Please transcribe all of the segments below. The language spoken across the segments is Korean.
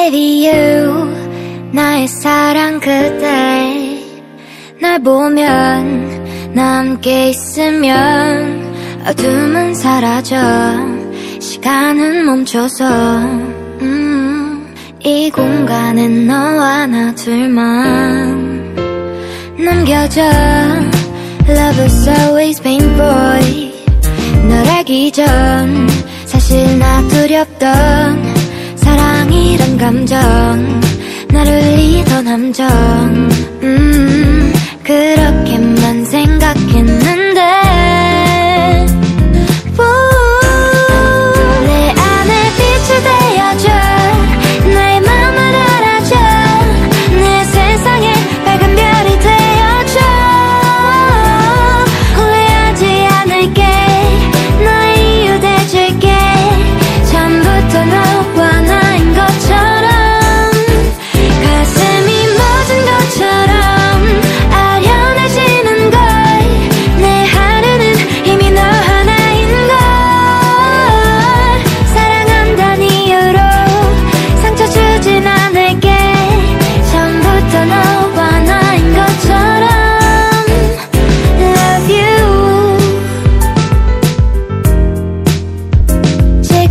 baby you 나의 사랑 그대. 날 보면 나 함께 있으면 어둠은 사라져. 시간은 멈춰서 음, 이 공간엔 너와 나 둘만 남겨져. Love is always been boy 널 알기 전 사실 나 두렵던 이란 감정 나를 리던 함정 음,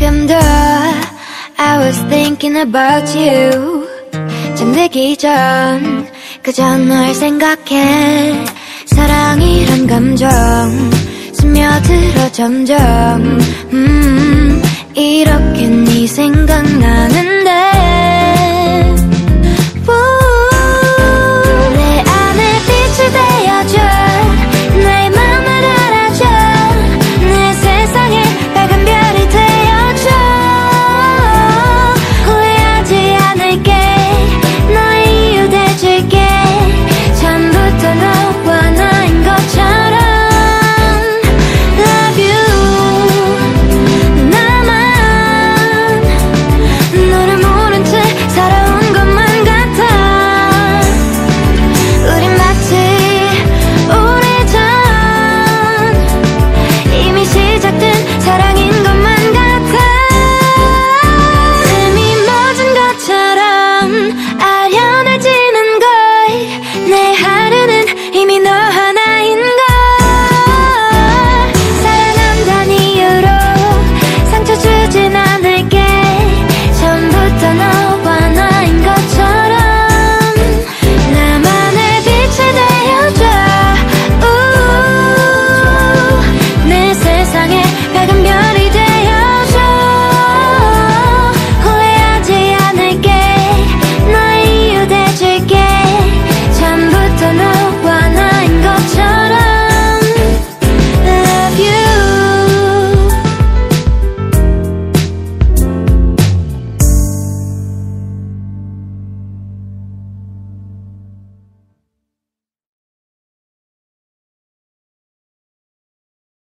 힘들어 I was thinking about you. 잠들기 전 그저 널 생각해. 사랑이란 감정 스며들어 점점. 음, 이렇게 네 생각나는